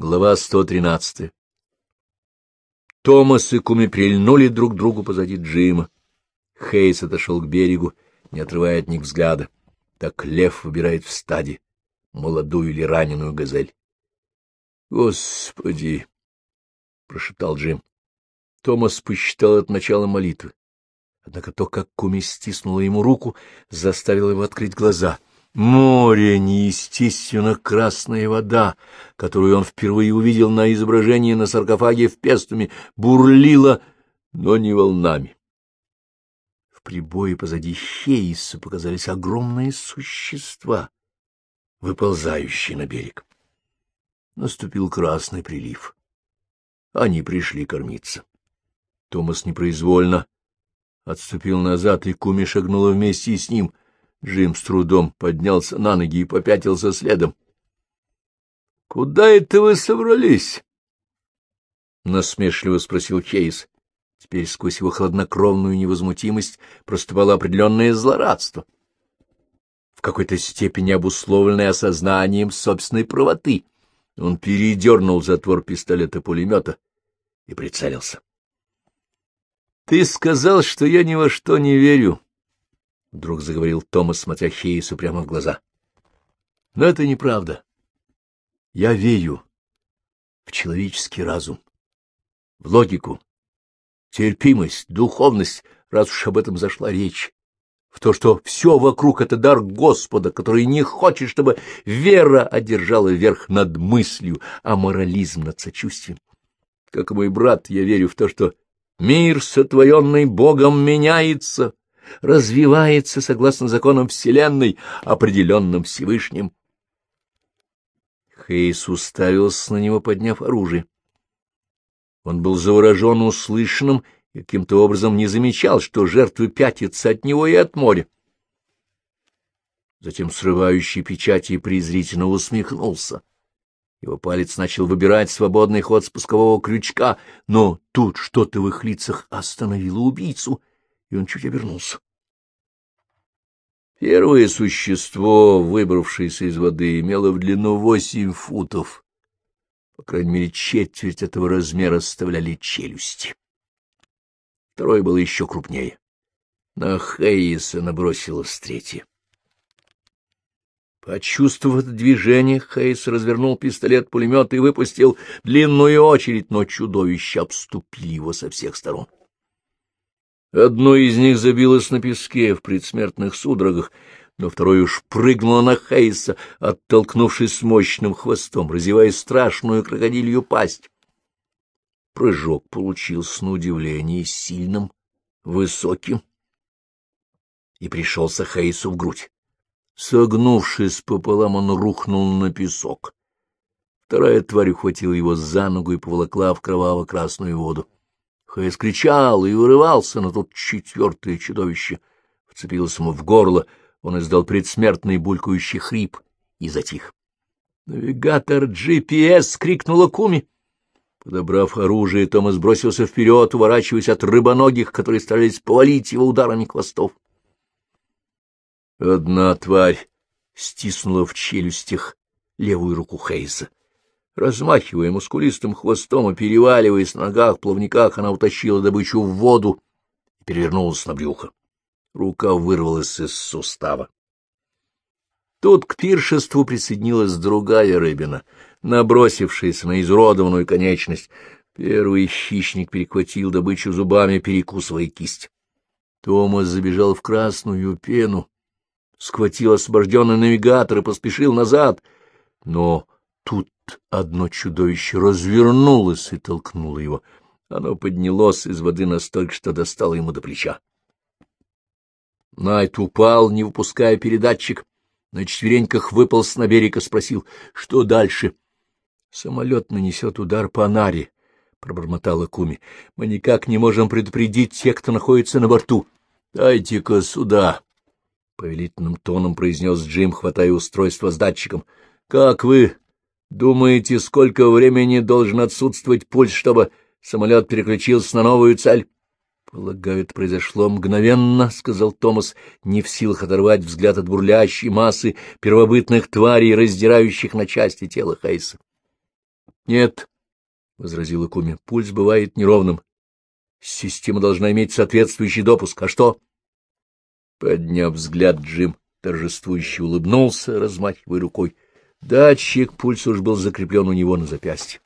Глава 113. Томас и Куми прильнули друг другу позади Джима. Хейс отошел к берегу, не отрывая от них взгляда. Так лев выбирает в стаде молодую или раненую газель. — Господи! — прошептал Джим. Томас посчитал от начала молитвы. Однако то, как Куми стиснула ему руку, заставило его открыть глаза — Море, неестественно красная вода, которую он впервые увидел на изображении на саркофаге в Пестуме, бурлила, но не волнами. В прибое позади Хейса показались огромные существа, выползающие на берег. Наступил красный прилив. Они пришли кормиться. Томас непроизвольно отступил назад, и Куми шагнула вместе с ним — Джим с трудом поднялся на ноги и попятился следом. — Куда это вы собрались? — насмешливо спросил Хейс. Теперь сквозь его хладнокровную невозмутимость проступало определенное злорадство, в какой-то степени обусловленное осознанием собственной правоты. Он передернул затвор пистолета-пулемета и прицелился. — Ты сказал, что я ни во что не верю, — вдруг заговорил Томас, смотря Хейсу прямо в глаза. — Но это неправда. Я верю в человеческий разум, в логику, терпимость, духовность, раз уж об этом зашла речь, в то, что все вокруг — это дар Господа, который не хочет, чтобы вера одержала верх над мыслью, а морализм над сочувствием. Как мой брат, я верю в то, что мир, сотворенный Богом, меняется, развивается согласно законам Вселенной, определенным Всевышним. Хейс уставился на него, подняв оружие. Он был заворожен услышанным и каким-то образом не замечал, что жертвы пятятся от него и от моря. Затем срывающий печати презрительно усмехнулся. Его палец начал выбирать свободный ход спускового крючка, но тут что-то в их лицах остановило убийцу, и он чуть обернулся. Первое существо, выбравшееся из воды, имело в длину восемь футов. По крайней мере, четверть этого размера составляли челюсти. Второе было еще крупнее. На Хейса набросилось третье. Почувствовав движение, Хейс развернул пистолет-пулемет и выпустил длинную очередь, но чудовища обступили его со всех сторон. Одно из них забилось на песке в предсмертных судорогах, но второе уж прыгнуло на Хейса, оттолкнувшись мощным хвостом, разевая страшную крокодилью пасть. Прыжок получился на удивление сильным, высоким, и пришелся Хейсу в грудь. Согнувшись пополам, он рухнул на песок. Вторая тварь ухватила его за ногу и поволокла в кроваво-красную воду. Хэс кричал и вырывался, но тут четвертое чудовище вцепилось ему в горло, он издал предсмертный булькающий хрип и затих. «Навигатор GPS!» — крикнула Куми. Подобрав оружие, Томас бросился вперед, уворачиваясь от рыбоногих, которые старались повалить его ударами хвостов. Одна тварь стиснула в челюстях левую руку Хейса. Размахивая мускулистым хвостом и переваливаясь на ногах, плавниках, она утащила добычу в воду и перевернулась на брюхо. Рука вырвалась из сустава. Тут к пиршеству присоединилась другая рыбина, набросившаяся на изуродованную конечность. Первый хищник перехватил добычу зубами, перекусывая кисть. Томас забежал в красную пену, схватил освобожденный навигатор и поспешил назад. Но тут одно чудовище развернулось и толкнуло его. Оно поднялось из воды настолько, что достало ему до плеча. Найт упал, не выпуская передатчик. На четвереньках выполз на берег и спросил, что дальше. — Самолет нанесет удар по Наре, — пробормотала Куми. — Мы никак не можем предупредить тех, кто находится на борту. — Дайте-ка сюда, — повелительным тоном произнес Джим, хватая устройство с датчиком. — Как вы Думаете, сколько времени должен отсутствовать пульс, чтобы самолет переключился на новую цель? — Полагаю, это произошло мгновенно, — сказал Томас, не в силах оторвать взгляд от бурлящей массы первобытных тварей, раздирающих на части тело Хейса. Нет, — возразила Куми, — пульс бывает неровным. Система должна иметь соответствующий допуск. А что? Подняв взгляд, Джим торжествующе улыбнулся, размахивая рукой. Датчик пульса уж был закреплен у него на запястье.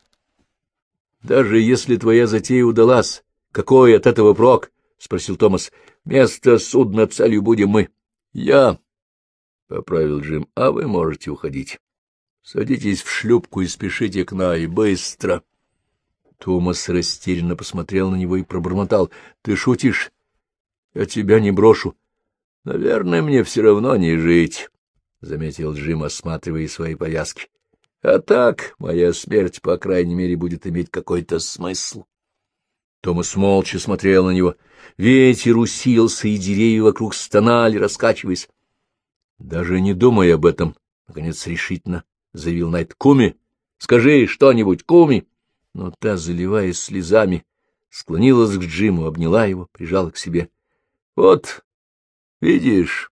— Даже если твоя затея удалась, какой от этого прок? — спросил Томас. — Место судна целью будем мы. — Я, — поправил Джим, — а вы можете уходить. Садитесь в шлюпку и спешите к Най, быстро. Томас растерянно посмотрел на него и пробормотал. — Ты шутишь? Я тебя не брошу. — Наверное, мне все равно не жить, — заметил Джим, осматривая свои повязки. — А так, моя смерть, по крайней мере, будет иметь какой-то смысл. Томас молча смотрел на него. Ветер усилился, и деревья вокруг стонали, раскачиваясь. — Даже не думай об этом, — наконец решительно заявил Найт. — Куми, скажи что-нибудь, Куми! Но та, заливаясь слезами, склонилась к Джиму, обняла его, прижала к себе. — Вот, видишь, —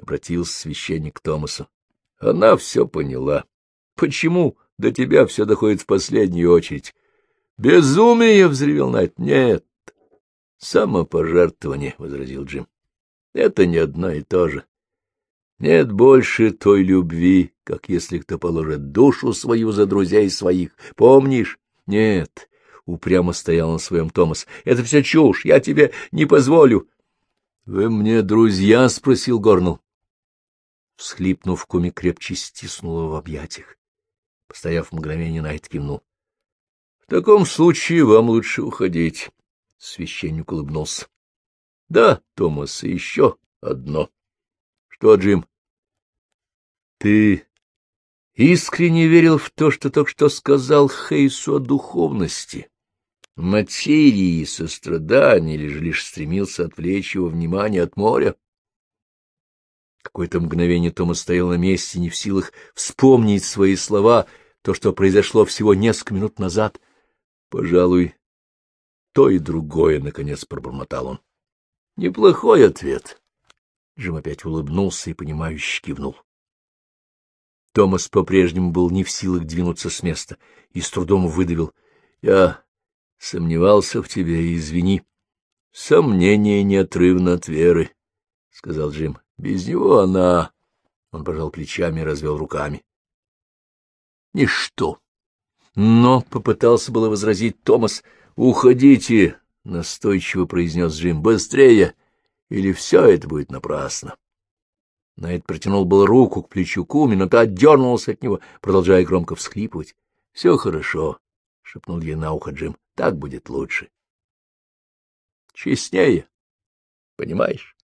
обратился священник к Томасу, — она все поняла. Почему до тебя все доходит в последнюю очередь? — Безумие! — взревел Найт. — Нет, самопожертвование, — возразил Джим. — Это не одно и то же. Нет больше той любви, как если кто положит душу свою за друзей своих. Помнишь? Нет, — упрямо стоял на своем Томас. — Это все чушь, я тебе не позволю. — Вы мне друзья? — спросил Горнелл. Всхлипнув, Куми крепче стиснула в объятиях. Постояв мгновение, Найт кивнул. — В таком случае вам лучше уходить. Священник улыбнулся. — Да, Томас, еще одно. — Что, Джим? Ты искренне верил в то, что только что сказал Хейсу о духовности, материи или же лишь стремился отвлечь его внимание от моря? Какое-то мгновение Томас стоял на месте, не в силах вспомнить свои слова, то, что произошло всего несколько минут назад. Пожалуй, то и другое, — наконец пробормотал он. — Неплохой ответ. Джим опять улыбнулся и, понимающе кивнул. Томас по-прежнему был не в силах двинуться с места и с трудом выдавил. — Я сомневался в тебе, извини. — Сомнение неотрывно от веры, — сказал Джим. — Без него она... Он пожал плечами и развел руками. — Ничто. Но попытался было возразить Томас. — Уходите, — настойчиво произнес Джим. — Быстрее, или все это будет напрасно. Найт протянул был руку к плечу Куми, но та отдернулась от него, продолжая громко всхлипывать. — Все хорошо, — шепнул ей на ухо Джим. — Так будет лучше. — Честнее, понимаешь?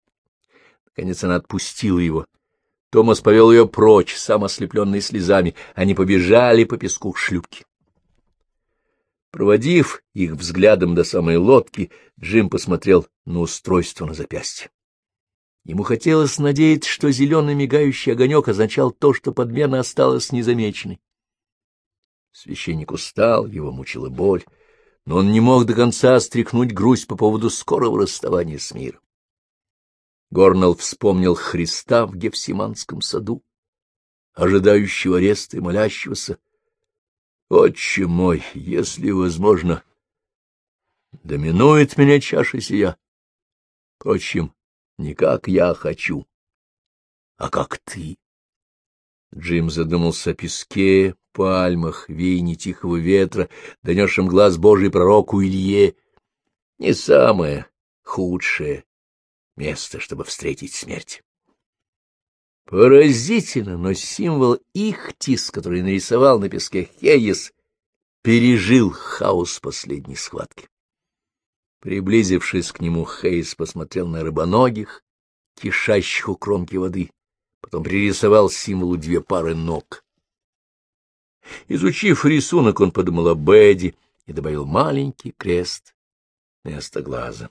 Наконец она отпустила его. Томас повел ее прочь, сам ослепленный слезами. Они побежали по песку к шлюпке. Проводив их взглядом до самой лодки, Джим посмотрел на устройство на запястье. Ему хотелось надеяться, что зеленый мигающий огонек означал то, что подмена осталась незамеченной. Священник устал, его мучила боль, но он не мог до конца стряхнуть грусть по поводу скорого расставания с миром. Горнелл вспомнил Христа в Гефсиманском саду, ожидающего ареста и молящегося. «Отче мой, если возможно, доминует меня чаша сия. Впрочем, не как я хочу, а как ты. Джим задумался о песке, пальмах, веянии тихого ветра, донесшем глаз Божий пророку Илье. Не самое худшее место, чтобы встретить смерть. Поразительно, но символ Ихтис, который нарисовал на песке Хейес, пережил хаос последней схватки. Приблизившись к нему, Хейс посмотрел на рыбоногих, кишащих у кромки воды, потом пририсовал символу две пары ног. Изучив рисунок, он подумал о Бэдди и добавил маленький крест вместо глаза.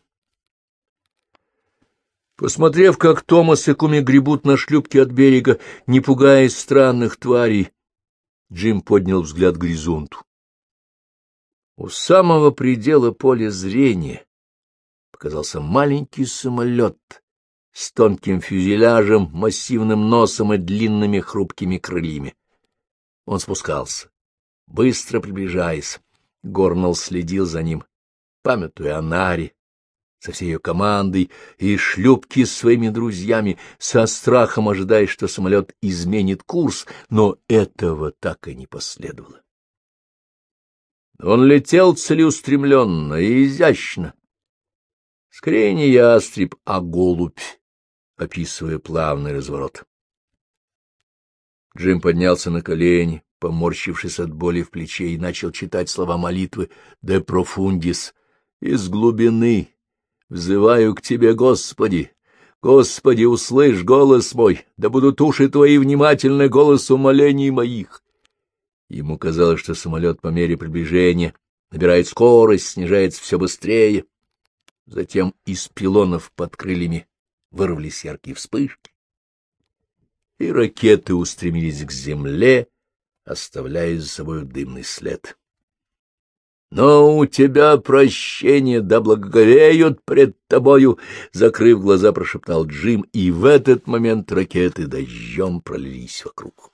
Посмотрев, как Томас и Куми гребут на шлюпке от берега, не пугаясь странных тварей, Джим поднял взгляд к горизонту. У самого предела поля зрения показался маленький самолет с тонким фюзеляжем, массивным носом и длинными хрупкими крыльями. Он спускался. быстро приближаясь. Горнелл следил за ним, памятуя о Наре, со всей ее командой и шлюпки с своими друзьями, со страхом ожидая, что самолет изменит курс, но этого так и не последовало. Он летел целеустремленно и изящно. Скорее не ястреб, а голубь, описывая плавный разворот. Джим поднялся на колени, поморщившись от боли в плече, и начал читать слова молитвы «De profundis» из глубины. «Взываю к Тебе, Господи! Господи, услышь голос мой, да будут уши Твои внимательны голосу молений моих!» Ему казалось, что самолет по мере приближения набирает скорость, снижается все быстрее. Затем из пилонов под крыльями вырвались яркие вспышки, и ракеты устремились к земле, оставляя за собой дымный след. — Но у тебя прощение, да благоговеют пред тобою! — закрыв глаза, прошептал Джим, и в этот момент ракеты дождем пролились вокруг.